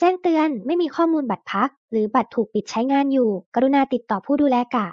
แจ้งเตือน ไม่มีข้อมูลบัตรพัก หรือบัตรถูกปิดใช้งานอยู่ กรุณาติดต่อผู้ดูแลกะ